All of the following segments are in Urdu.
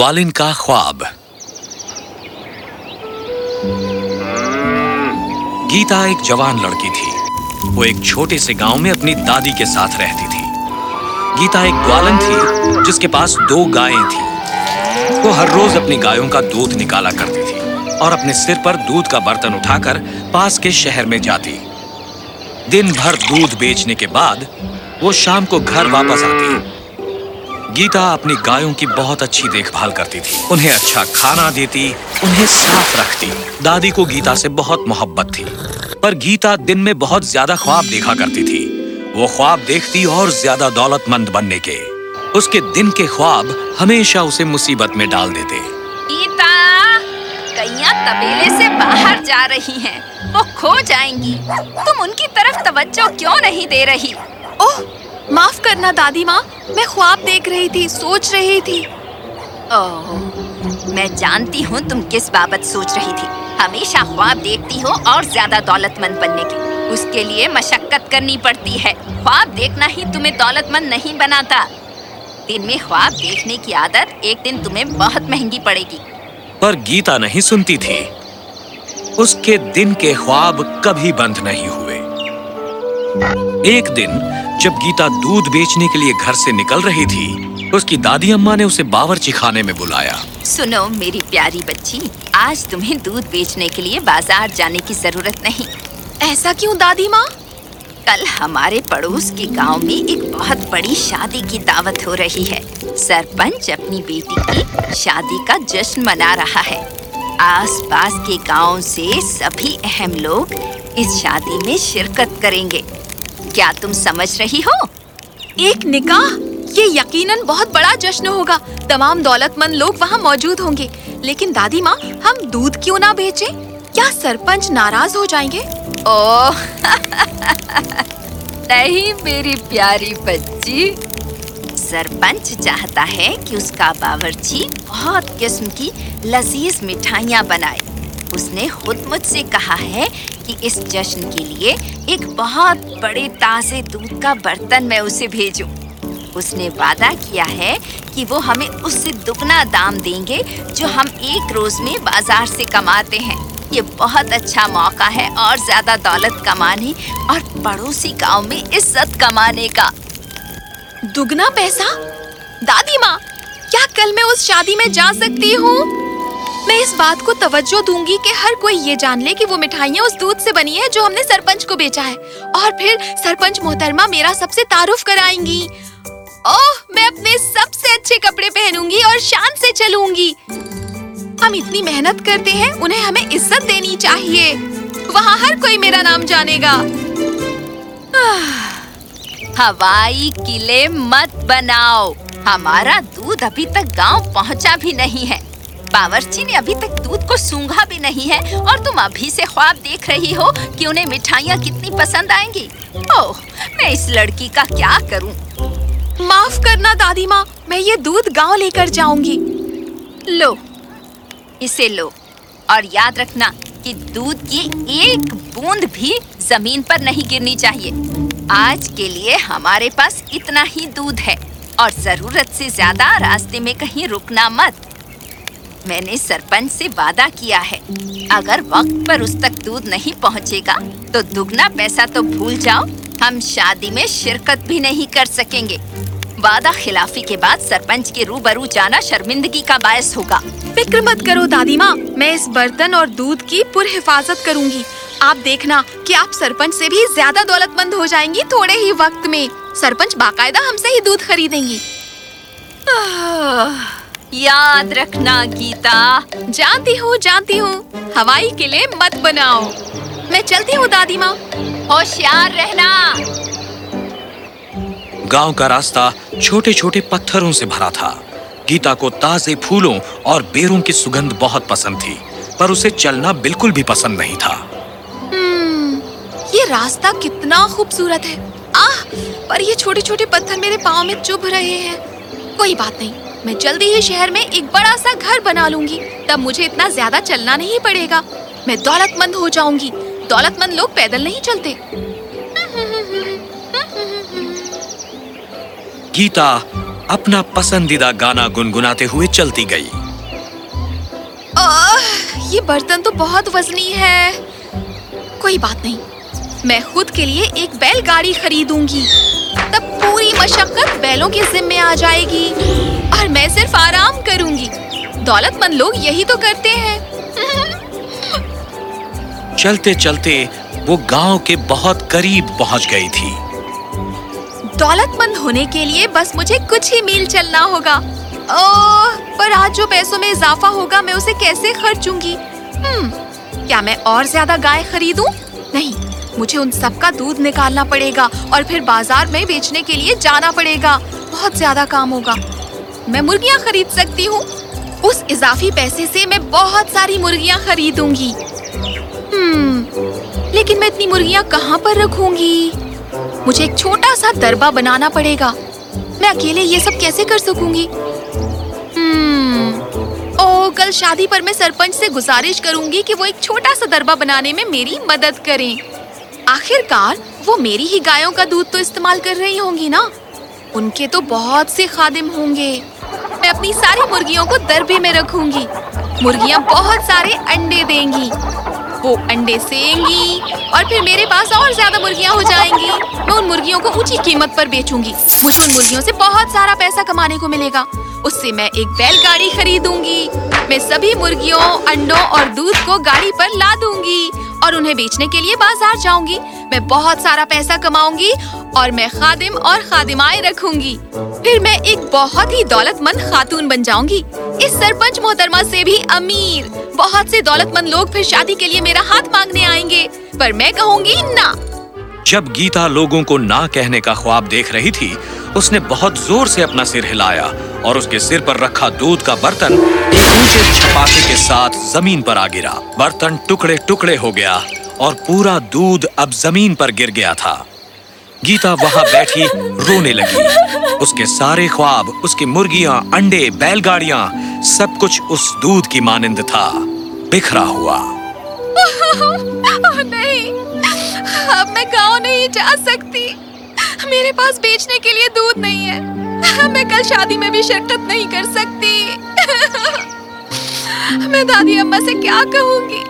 والن کا خواب گیتا ایک جوان لڑکی تھی وہ ایک چھوٹے سے گاؤں میں اپنی دادی کے ساتھ رہتی تھی گیتا ایک گوالن تھی جس کے پاس دو گائیں تھیں وہ ہر روز اپنی گایوں کا دودھ نکالا کرتی تھی اور اپنے سر پر دودھ کا برتن اٹھا کر پاس کے شہر میں جاتی دن بھر دودھ بیچنے کے بعد وہ شام کو گھر واپس آتی گیتا اپنی گایوں کی بہت اچھی دیکھ بھال کرتی تھی۔ انہیں اچھا کھانا دیتی، انہیں صاف رکھتی۔ دادی کو گیتا سے بہت محبت تھی، پر گیتا دن میں بہت زیادہ خواب دیکھا کرتی تھی۔ وہ خواب دیکھتی اور زیادہ دولت مند بننے کے۔ اس کے دن کے خواب ہمیشہ اسے مصیبت میں ڈال دیتے۔ گیتا گئیاں طبیلے سے باہر جا رہی ہیں۔ وہ کھو جائیں گی۔ تم ان کی طرف توجہ کیوں نہیں دے رہی؟ اوہ! معاف کرنا دادی ماں، میں خواب دیکھ رہی تھی، سوچ رہی تھی۔ میں جانتی ہوں تم کس بابت سوچ رہی تھی۔ ہمیشہ خواب دیکھتی ہو اور زیادہ دولت مند بننے کی۔ اس کے لیے مشقت کرنی پڑتی ہے۔ خواب دیکھنا ہی تمہیں دولت مند نہیں بناتا۔ دن میں خواب دیکھنے کی عادت ایک دن تمہیں بہت مہنگی پڑے گی۔ پر گیتا نہیں سنتی تھی۔ اس کے دن کے خواب کبھی بند نہیں ہوئے۔ ایک دن جب گیتا دودھ بیچنے کے لیے گھر سے نکل رہی تھی، اس کی دادی اما نے اسے باورچی خانے میں بلایا۔ سنو میری پیاری بچی، آج تمہیں دودھ بیچنے کے لیے بازار جانے کی ضرورت نہیں۔ ایسا کیوں دادی ماں؟ کل ہمارے پڑوس کے گاؤں میں ایک بہت بڑی شادی کی دعوت ہو رہی ہے۔ سرپنچ اپنی بیٹی کی شادی کا جشن منا رہا ہے۔ آس پاس کے گاؤں سے سبھی اہم لوگ اس شادی میں شرکت کریں گے۔ کیا تم سمجھ رہی ہو؟ ایک نکاح، یہ یقیناً بہت بڑا جشن ہوگا۔ تمام دولت مند لوگ وہاں موجود ہوں گے۔ لیکن دادی ماں، ہم دودھ کیوں نہ بیچے کیا سرپنچ ناراض ہو جائیں گے؟ نہیں میری پیاری بچی۔ سرپنچ چاہتا ہے کہ اس کا باورچی بہت قسم کی لذیذ مٹھائیاں بنائے۔ اس نے خود مجھ سے کہا ہے کہ اس جشن کے لیے ایک بہت بڑے تازے دودھ کا برتن میں اسے بھیجوں۔ اس نے وعدہ کیا ہے کہ وہ ہمیں اس سے دگنا دام دیں گے جو ہم ایک روز میں بازار سے کماتے ہیں۔ یہ بہت اچھا موقع ہے اور زیادہ دولت کمانے اور پڑوسی گاؤں میں عزت کمانے کا۔ دگنا پیسہ؟ دادی ماں، کیا کل میں اس شادی میں جا سکتی ہوں؟ میں اس بات کو توجہ دوں گی کہ ہر کوئی یہ جان لے کہ وہ مٹھائیاں اس دودھ سے بنی ہے جو ہم نے سرپنچ کو بیچا ہے۔ اور پھر سرپنچ محترمہ میرا سب سے تعارف کرائیں گی۔ اوہ، میں اپنے سب سے اچھے کپڑے پہنوں گی اور شان سے چلوں گی۔ ہم اتنی محنت کرتے ہیں، انہیں ہمیں عزت دینی چاہیے۔ وہاں ہر کوئی میرا نام جانے گا۔ ہوائی قلعے مت بناؤ۔ ہمارا دودھ ابھی تک گاؤں پہنچا بھی نہیں ہے۔ باورچی نے ابھی تک دودھ کو سونگا بھی نہیں ہے اور تم ابھی سے خواب دیکھ رہی ہو کہ انہیں مٹھائیاں کتنی پسند آئیں گی اوہ میں اس لڑکی کا کیا کروں معاف کرنا دادی ماں میں یہ دودھ گاؤں لے کر جاؤں گی لو اسے لو اور یاد رکھنا کہ دودھ کی ایک بوند بھی زمین پر نہیں گرنی چاہیے آج کے لیے ہمارے پاس اتنا ہی دودھ ہے اور ضرورت سے زیادہ راستے میں کہیں رکنا مت میں نے سرپنچ سے وعدہ کیا ہے۔ اگر وقت پر اس تک دودھ نہیں پہنچے گا، تو دگنا پیسہ تو بھول جاؤ۔ ہم شادی میں شرکت بھی نہیں کر سکیں گے۔ وعدہ خلافی کے بعد سرپنچ کے روبرو جانا شرمندگی کا باعث ہوگا۔ فکر مت کرو دادی ماں، میں اس برتن اور دودھ کی پر حفاظت کروں گی۔ آپ دیکھنا کہ آپ سرپنچ سے بھی زیادہ دولت مند ہو جائیں گی تھوڑے ہی وقت میں۔ سرپنچ باقاعدہ ہم سے ہی دودھ خریدیں گی۔ یاد رکھنا گیتا۔ جانتی ہوں جانتی ہوں۔ ہوائی قلعے مت بناؤ۔ میں چلتی ہوں دادی ماں۔ ہوشیار رہنا۔ گاؤں کا راستہ چھوٹے چھوٹے پتھروں سے بھرا تھا۔ گیتا کو تازے پھولوں اور بیروں کی سگند بہت پسند تھی پر اسے چلنا بالکل بھی پسند نہیں تھا۔ یہ راستہ کتنا خوبصورت ہے۔ آہ پر یہ چھوٹے چھوٹے پتھر میرے پاؤں میں چبھ رہے ہیں۔ کوئی بات نہیں۔ میں جلدی ہی شہر میں ایک بڑا سا گھر بنا لوں گی۔ تب مجھے اتنا زیادہ چلنا نہیں پڑے گا۔ میں دولت مند ہو جاؤں گی۔ دولت مند لوگ پیدل نہیں چلتے۔ گیتا اپنا پسندیدہ گانا گنگناتے ہوئے چلتی گئی۔ یہ برتن تو بہت وزنی ہے۔ کوئی بات نہیں۔ میں خود کے لیے ایک بیل گاڑی خریدوں گی۔ تب پوری مشقت بیلوں کے ذمے آ جائے گی۔ اور میں صرف آرام کروں گی۔ دولت مند لوگ یہی تو کرتے ہیں۔ چلتے چلتے وہ گاؤں کے بہت قریب پہنچ گئی تھی۔ دولت مند ہونے کے لیے بس مجھے کچھ ہی میل چلنا ہوگا۔ اوہ پر آج جو پیسوں میں اضافہ ہوگا میں اسے کیسے خرچوں گی؟ کیا میں اور زیادہ گائے خریدوں؟ نہیں مجھے ان سب کا دودھ نکالنا پڑے گا اور پھر بازار میں بیچنے کے لیے جانا پڑے گا۔ بہت زیادہ کام ہوگا۔ میں مرگیاں خرید سکتی ہوں؟ اس اضافی پیسے سے میں بہت ساری مرغیاں خریدوں گی۔ لیکن میں اتنی مرگیاں کہاں پر رکھوں گی؟ مجھے ایک چھوٹا سا دربا بنانا پڑے گا۔ میں اکیلے یہ سب کیسے کر سکوں گی؟ او کل شادی پر میں سرپنچ سے گزارش کروں گی کہ وہ ایک چھوٹا سا دربا بنانے میں میری مدد کریں۔ آخر کار وہ میری ہی گایوں کا دودھ تو استعمال کر رہی ہوں گی نا؟ ان کے تو بہت سے خادم ہوں گے۔ میں اپنی ساری مرگیوں کو دربے میں رکھوں گی۔ مرغیاں بہت سارے انڈے دیں گی۔ وہ انڈے سیں گی اور پھر میرے پاس اور زیادہ مرغیاں ہو جائیں گی۔ میں ان مرغیوں کو اونچی قیمت پر بیچوں گی۔ مجھے ان مرغیوں سے بہت سارا پیسہ کمانے کو ملے گا۔ اس سے میں ایک بیل گاڑی خریدوں گی۔ میں سبھی مرغیوں، انڈوں اور دودھ کو گاڑی پر لا دوں گی اور انہیں بیچنے کے لیے بازار جاؤں گی۔ میں بہت سارا پیسہ کماؤں گی اور میں خادم اور خادمائیں رکھوں گی۔ پھر میں ایک بہت ہی دولت مند خاتون بن جاؤں گی۔ اس سرپنچ محترمہ سے بھی امیر۔ بہت سے دولت مند لوگ پھر شادی کے لیے میرا ہاتھ مانگنے آئیں گے۔ پر میں کہوں گی نہ۔ جب گیتا لوگوں کو نہ کہنے کا خواب دیکھ رہی تھی، اس نے بہت زور سے اپنا سر ہلایا اور اس کے سر پر رکھا دودھ کا برتن ایک اونچے چھپاکے کے ساتھ زمین پر آ گرا۔ برتن ٹکڑے ٹکڑے ہو گیا اور پورا دودھ اب زمین پر گر گیا تھا۔ گیتا وہاں بیٹھی رونے لگی۔ اس کے سارے خواب اس کی مرغیاں انڈے بیل گاڑیاں سب کچھ اس دودھ کی مانند تھا۔ بکھرا ہوا۔ نہیں اب میں گاؤں نہیں جا سکتی۔ میرے پاس بیچنے کے لیے دودھ نہیں ہے۔ میں کل شادی میں بھی شرکت نہیں کر سکتی۔ میں دادی اما سے کیا کہوں گی؟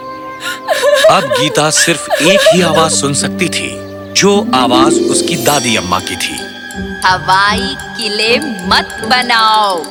اب گیتا صرف ایک ہی آواز سن سکتی تھی۔ جو آواز اس کی دادی اماں کی تھی۔ ہوائی قلعے مت بناؤ۔